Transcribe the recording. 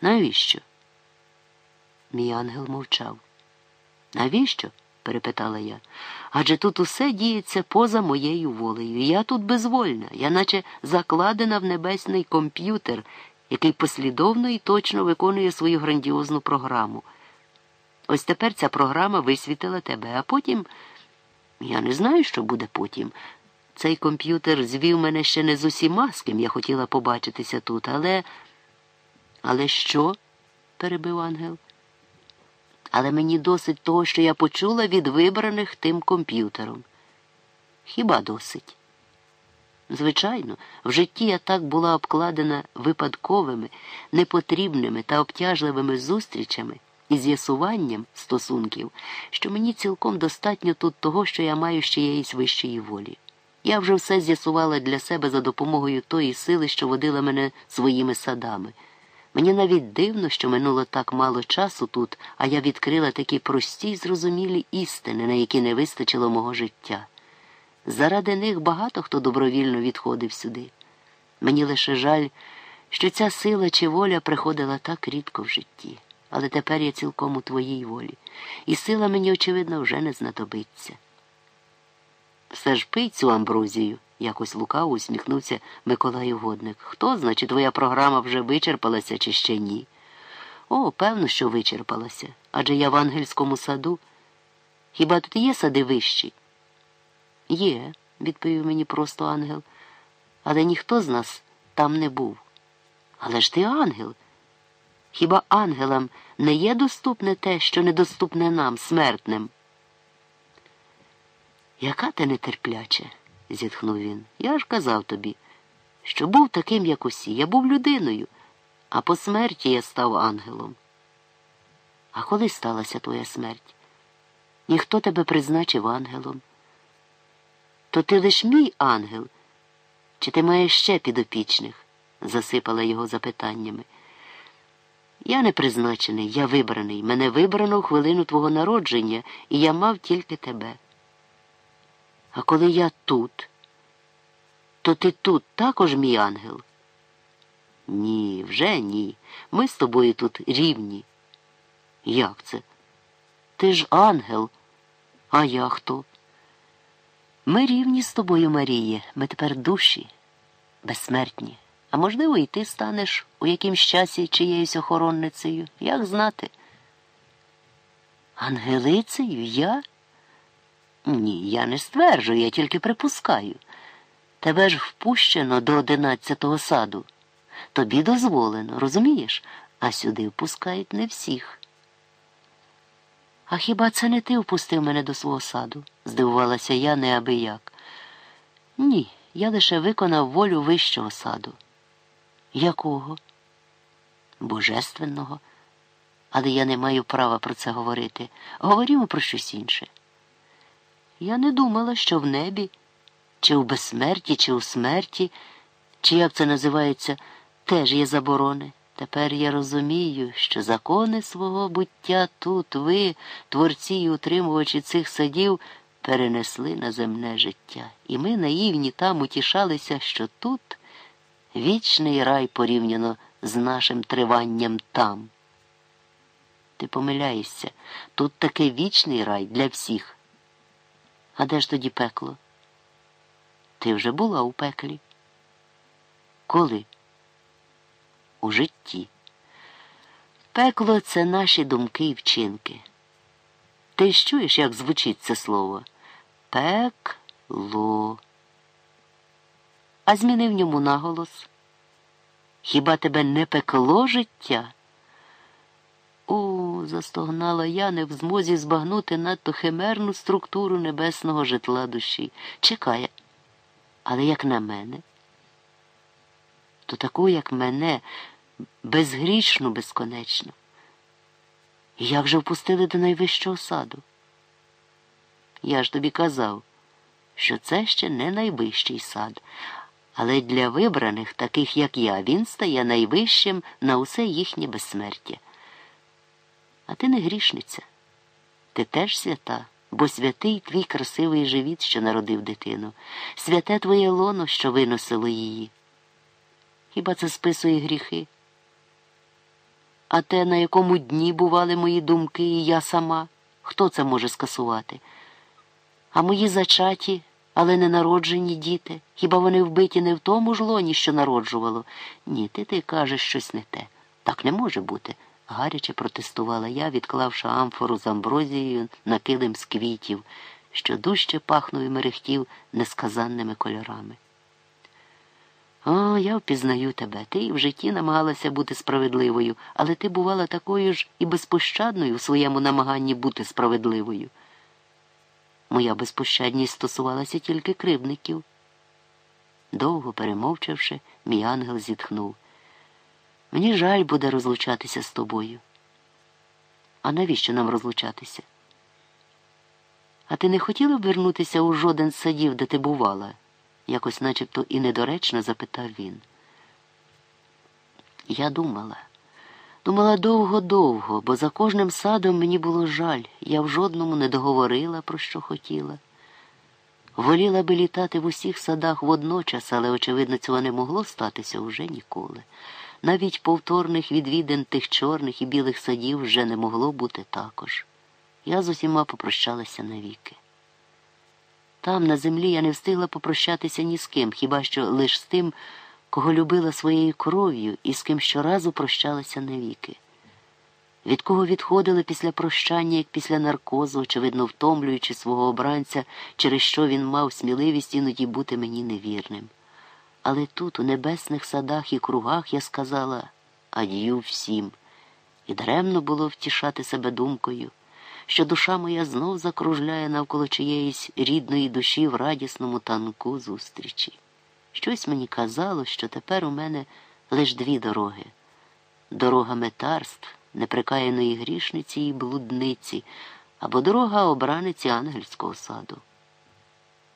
Навіщо? Мій ангел мовчав. Навіщо? перепитала я. Адже тут усе діється поза моєю волею. Я тут безвольна, я наче закладена в небесний комп'ютер, який послідовно і точно виконує свою грандіозну програму. Ось тепер ця програма висвітила тебе, а потім. Я не знаю, що буде потім. Цей комп'ютер звів мене ще не з усіма, з ким я хотіла побачитися тут, але. Але що? перебив ангел. Але мені досить того, що я почула від вибраних тим комп'ютером. Хіба досить? Звичайно, в житті я так була обкладена випадковими, непотрібними та обтяжливими зустрічами і з'ясуванням стосунків, що мені цілком достатньо тут того, що я маю ще яїсь вищої волі. Я вже все з'ясувала для себе за допомогою тої сили, що водила мене своїми садами. Мені навіть дивно, що минуло так мало часу тут, а я відкрила такі прості й зрозумілі істини, на які не вистачило мого життя. Заради них багато хто добровільно відходив сюди. Мені лише жаль, що ця сила чи воля приходила так рідко в житті, але тепер я цілком у твоїй волі, і сила мені, очевидно, вже не знадобиться. Все ж пий цю амброзію, якось лукаво усміхнувся Миколай Угодник. Хто, значить, твоя програма вже вичерпалася чи ще ні? О, певно, що вичерпалася. Адже я в ангельському саду. Хіба тут є сади вищі? Є, відповів мені просто ангел, але ніхто з нас там не був. Але ж ти ангел. Хіба ангелам не є доступне те, що недоступне нам, смертним? Яка ти нетерпляча, зітхнув він. Я ж казав тобі, що був таким, як усі. Я був людиною, а по смерті я став ангелом. А коли сталася твоя смерть? Ніхто тебе призначив ангелом. То ти лиш мій ангел, чи ти маєш ще підопічних? засипала його запитаннями. Я не призначений, я вибраний. Мене вибрано в хвилину твого народження, і я мав тільки тебе. А коли я тут, то ти тут також мій ангел? Ні, вже ні. Ми з тобою тут рівні. Як це? Ти ж ангел, а я хто? Ми рівні з тобою, Маріє, ми тепер душі, безсмертні. А можливо, і ти станеш у якимсь часі чиєюсь охоронницею, як знати? Ангелицею я? Ні, я не стверджую, я тільки припускаю. Тебе ж впущено до одинадцятого саду. Тобі дозволено, розумієш? А сюди впускають не всіх. А хіба це не ти впустив мене до свого саду? здивувалася я неабияк. Ні, я лише виконав волю вищого саду. Якого? Божественного. Але я не маю права про це говорити. Говоримо про щось інше. Я не думала, що в небі, чи в безсмерті, чи у смерті, чи як це називається, теж є заборони. Тепер я розумію, що закони свого буття тут ви, творці і утримувачі цих садів, перенесли на земне життя. І ми, наївні, там утішалися, що тут вічний рай порівняно з нашим триванням там. Ти помиляєшся, тут таки вічний рай для всіх. А де ж тоді пекло? Ти вже була у пеклі? Коли? У житті. Пекло це наші думки і вчинки. Ти чуєш, як звучить це слово? Пекло. А зміни в ньому наголос. Хіба тебе не пекло життя? Застогнала я, не в змозі збагнути надто химерну структуру небесного житла душі. Чекає, але як на мене, то таку, як мене, безгрішну, безконечно. Як же впустили до найвищого саду? Я ж тобі казав, що це ще не найвищий сад, але для вибраних, таких як я, він стає найвищим на усе їхнє безсмертя. А ти не грішниця. Ти теж свята, бо святий твій красивий живіт, що народив дитину, святе твоє лоно, що виносило її. Хіба це списує гріхи? А те, на якому дні бували мої думки, і я сама, хто це може скасувати? А мої зачаті, але не народжені діти, хіба вони вбиті не в тому ж лоні, що народжувало? Ні, ти ти кажеш щось не те. Так не може бути, гаряче протестувала я, відклавши амфору з амброзією на килим з квітів, що дужче пахнув і мерехтів несказанними кольорами. О, я впізнаю тебе. Ти і в житті намагалася бути справедливою, але ти бувала такою ж і безпощадною у своєму намаганні бути справедливою. Моя безпощадність стосувалася тільки кривдників. Довго перемовчавши, мій ангел зітхнув. Мені жаль буде розлучатися з тобою. А навіщо нам розлучатися? А ти не хотіла б вернутися у жоден садів, де ти бувала? якось начебто і недоречно запитав він. Я думала, думала довго-довго, бо за кожним садом мені було жаль, я в жодному не договорила, про що хотіла. Воліла би літати в усіх садах водночас, але, очевидно, цього не могло статися уже ніколи. Навіть повторних відвідин тих чорних і білих садів вже не могло бути також. Я з усіма попрощалася навіки. Там, на землі, я не встигла попрощатися ні з ким, хіба що лиш з тим, кого любила своєю кров'ю і з ким щоразу прощалася навіки. Від кого відходили після прощання, як після наркозу, очевидно, втомлюючи свого обранця, через що він мав сміливість іноді бути мені невірним. Але тут, у небесних садах і кругах, я сказала ад'ю всім, і даремно було втішати себе думкою що душа моя знов закружляє навколо чиєїсь рідної душі в радісному танку зустрічі. Щось мені казало, що тепер у мене лиш дві дороги дорога метарств, неприкаяної грішниці і блудниці, або дорога обраниці ангельського саду.